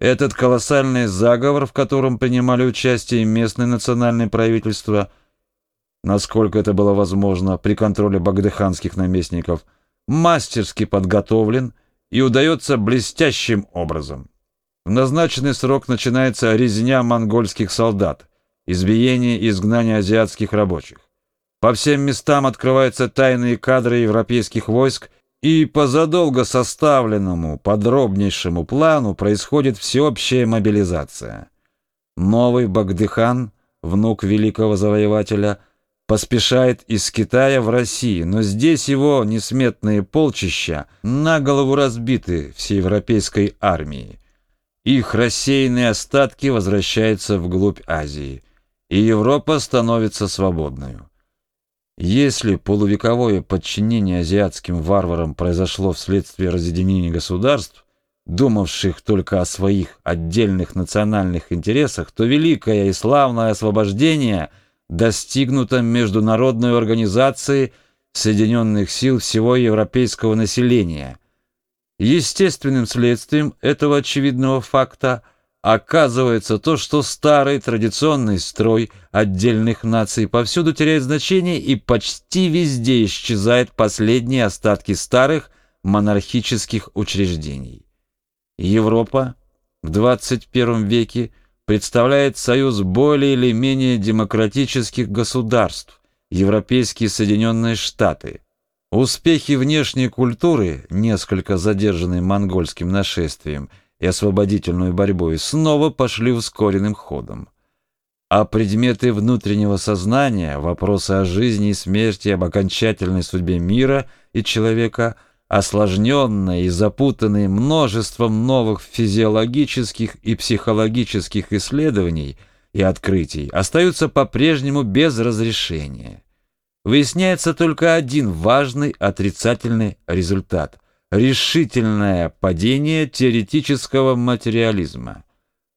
Этот колоссальный заговор, в котором принимали участие местные национальные правительства, насколько это было возможно при контроле багдыханских наместников, мастерски подготовлен и удается блестящим образом. В назначенный срок начинается резня монгольских солдат, избиение и изгнание азиатских рабочих. По всем местам открываются тайные кадры европейских войск и по задолго составленному подробнейшему плану происходит всеобщая мобилизация. Новый Багдыхан, внук великого завоевателя, поспешает из Китая в Россию, но здесь его несметные полчища на голову разбиты всеевропейской армией. Их рассеянные остатки возвращаются вглубь Азии, и Европа становится свободной. Если полувековое подчинение азиатским варварам произошло вследствие разъединения государств, думавших только о своих отдельных национальных интересах, то великое и славное освобождение достигнуто международной организацией Соединенных сил всего европейского населения. Естественным следствием этого очевидного факта – Оказывается то, что старый традиционный строй отдельных наций повсюду теряет значение и почти везде исчезают последние остатки старых монархических учреждений. Европа в 21 веке представляет союз более или менее демократических государств, Европейские Соединенные Штаты. Успехи внешней культуры, несколько задержанные монгольским нашествием, и освободительную борьбу снова пошли ускоренным ходом. А предметы внутреннего сознания, вопросы о жизни и смерти, об окончательной судьбе мира и человека, осложненные и запутанные множеством новых физиологических и психологических исследований и открытий, остаются по-прежнему без разрешения. Выясняется только один важный отрицательный результат – решительное падение теоретического материализма.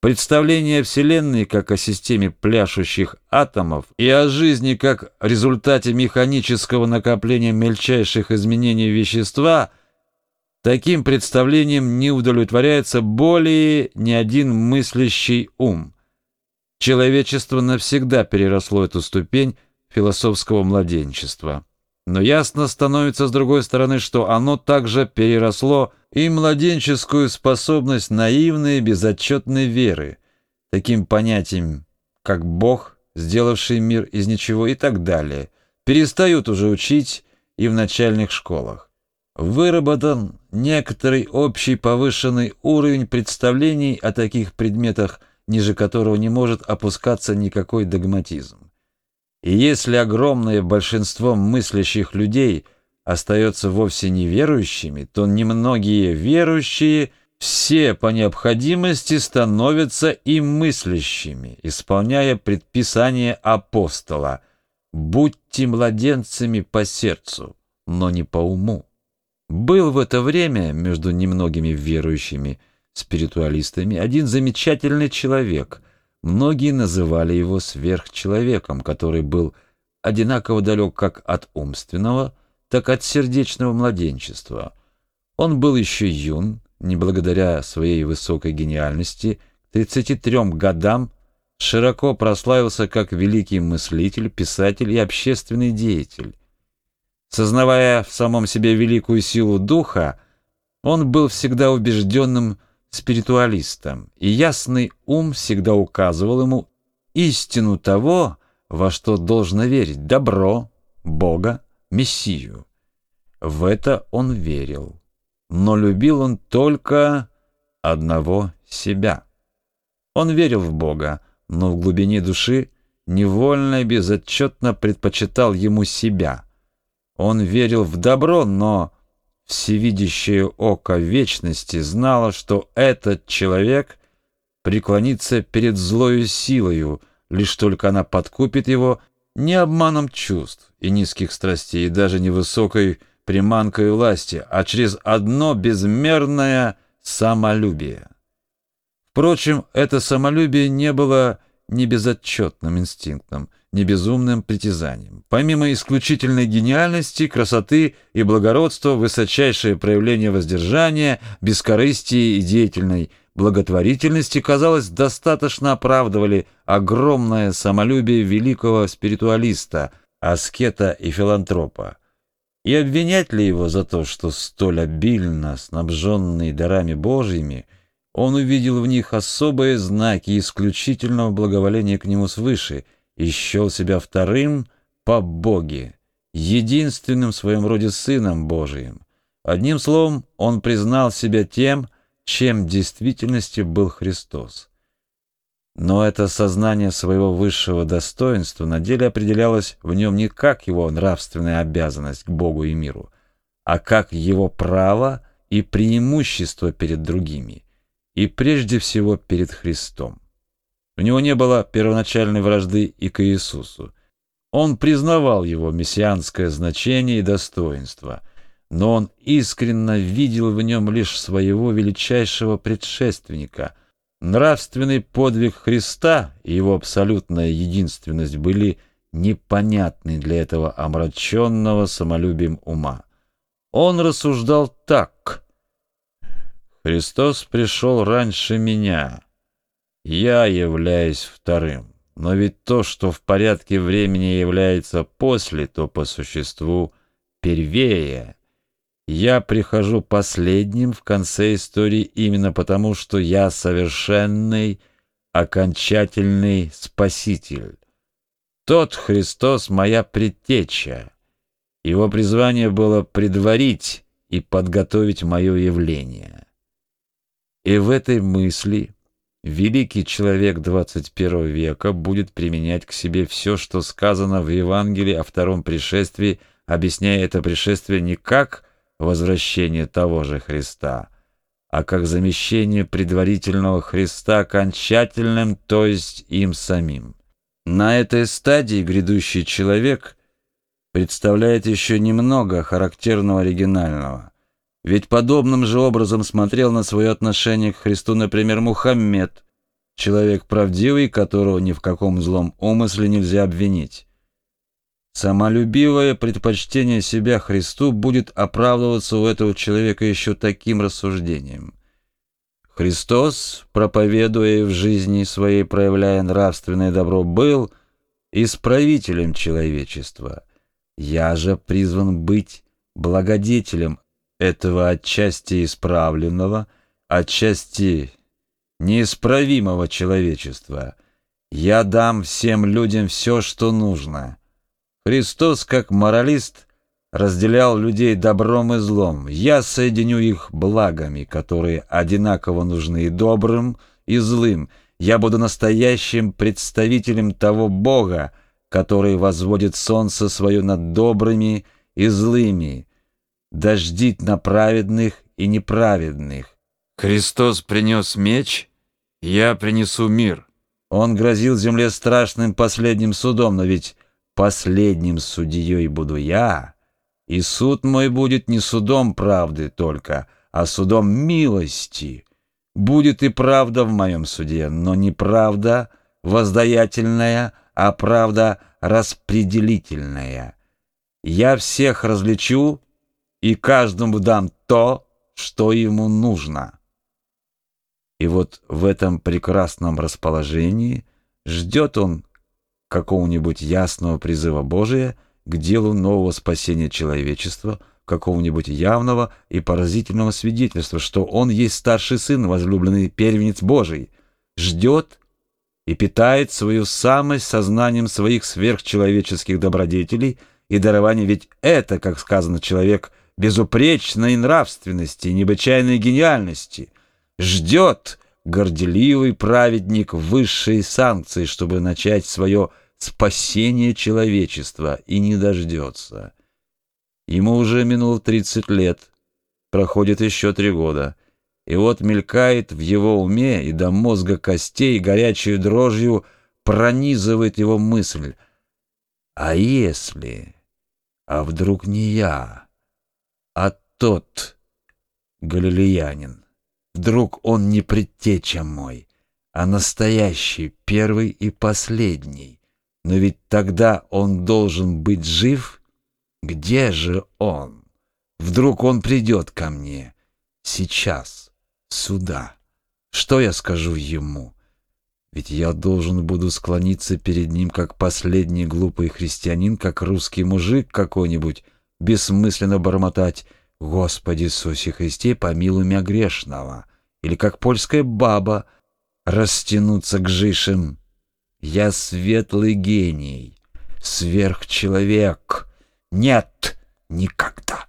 Представление Вселенной как о системе пляшущих атомов и о жизни как результате механического накопления мельчайших изменений вещества таким представлением не удовлетворяется более ни один мыслящий ум. Человечество навсегда переросло эту ступень философского младенчества. Но ясно становится с другой стороны, что оно также переросло и младенческую способность наивной безотчетной веры, таким понятием, как Бог, сделавший мир из ничего и так далее, перестают уже учить и в начальных школах. Выработан некоторый общий повышенный уровень представлений о таких предметах, ниже которого не может опускаться никакой догматизм. И если огромное большинство мыслящих людей остается вовсе неверующими, то немногие верующие все по необходимости становятся и мыслящими, исполняя предписание апостола «Будьте младенцами по сердцу, но не по уму». Был в это время между немногими верующими спиритуалистами один замечательный человек – Многие называли его сверхчеловеком, который был одинаково далек как от умственного, так от сердечного младенчества. Он был еще юн, не благодаря своей высокой гениальности, к 33 годам широко прославился как великий мыслитель, писатель и общественный деятель. Сознавая в самом себе великую силу духа, он был всегда убежденным спиритуалистом, и ясный ум всегда указывал ему истину того, во что должно верить, добро, Бога, Мессию. В это он верил, но любил он только одного себя. Он верил в Бога, но в глубине души невольно и безотчетно предпочитал ему себя. Он верил в добро, но всевидящее око вечности знало, что этот человек преклонится перед злою силою, лишь только она подкупит его не обманом чувств и низких страстей, и даже не высокой приманкой власти, а через одно безмерное самолюбие. Впрочем, это самолюбие не было не безотчетным инстинктом, не безумным притязанием. Помимо исключительной гениальности, красоты и благородства, высочайшее проявление воздержания, бескорыстия и деятельной благотворительности, казалось, достаточно оправдывали огромное самолюбие великого спиритуалиста, аскета и филантропа. И обвинять ли его за то, что столь обильно снабженный дарами Божьими, он увидел в них особые знаки исключительного благоволения к нему свыше и счел себя вторым по Боге, единственным в своем роде Сыном Божиим. Одним словом, он признал себя тем, чем в действительности был Христос. Но это сознание своего высшего достоинства на деле определялось в нем не как его нравственная обязанность к Богу и миру, а как его право и преимущество перед другими, и прежде всего перед Христом. У него не было первоначальной вражды и к Иисусу. Он признавал его мессианское значение и достоинство – но он искренне видел в нем лишь своего величайшего предшественника. Нравственный подвиг Христа и его абсолютная единственность были непонятны для этого омраченного самолюбием ума. Он рассуждал так. «Христос пришел раньше меня. Я являюсь вторым. Но ведь то, что в порядке времени является после, то по существу первее». Я прихожу последним в конце истории именно потому, что я совершенный, окончательный Спаситель. Тот Христос — моя предтеча. Его призвание было предварить и подготовить мое явление. И в этой мысли великий человек 21 века будет применять к себе все, что сказано в Евангелии о втором пришествии, объясняя это пришествие не как возвращение того же Христа, а как замещение предварительного Христа окончательным, то есть им самим. На этой стадии грядущий человек представляет еще немного характерного оригинального. Ведь подобным же образом смотрел на свое отношение к Христу, например, Мухаммед, человек правдивый, которого ни в каком злом умысле нельзя обвинить. Самолюбивое предпочтение себя Христу будет оправдываться у этого человека еще таким рассуждением. Христос, проповедуя в жизни своей, проявляя нравственное добро, был исправителем человечества. Я же призван быть благодетелем этого отчасти исправленного, отчасти неисправимого человечества. Я дам всем людям все, что нужно — Христос, как моралист, разделял людей добром и злом. Я соединю их благами, которые одинаково нужны и добрым, и злым. Я буду настоящим представителем того Бога, который возводит солнце свое над добрыми и злыми, дождит на праведных и неправедных. Христос принес меч, я принесу мир. Он грозил земле страшным последним судом, но ведь Последним судьей буду я, и суд мой будет не судом правды только, а судом милости. Будет и правда в моем суде, но не правда воздаятельная, а правда распределительная. Я всех различу и каждому дам то, что ему нужно. И вот в этом прекрасном расположении ждет он какого-нибудь ясного призыва Божия к делу нового спасения человечества, какого-нибудь явного и поразительного свидетельства, что он есть старший сын, возлюбленный первенец Божий, ждет и питает свою самость сознанием своих сверхчеловеческих добродетелей и дарований, ведь это, как сказано, человек безупречной нравственности, необычайной гениальности, ждет, горделивый праведник высшей санкции, чтобы начать свое спасение человечества, и не дождется. Ему уже минуло 30 лет, проходит еще три года, и вот мелькает в его уме и до мозга костей горячей дрожью пронизывает его мысль. А если... А вдруг не я, тот галилеянин? Вдруг он не предтеча мой, а настоящий, первый и последний. Но ведь тогда он должен быть жив. Где же он? Вдруг он придет ко мне. Сейчас, сюда. Что я скажу ему? Ведь я должен буду склониться перед ним, как последний глупый христианин, как русский мужик какой-нибудь, бессмысленно бормотать «Господи Иисусе Христе, помилуй меня грешного!» или как польская баба растянуться к жишим. Я светлый гений, сверхчеловек. Нет, никогда.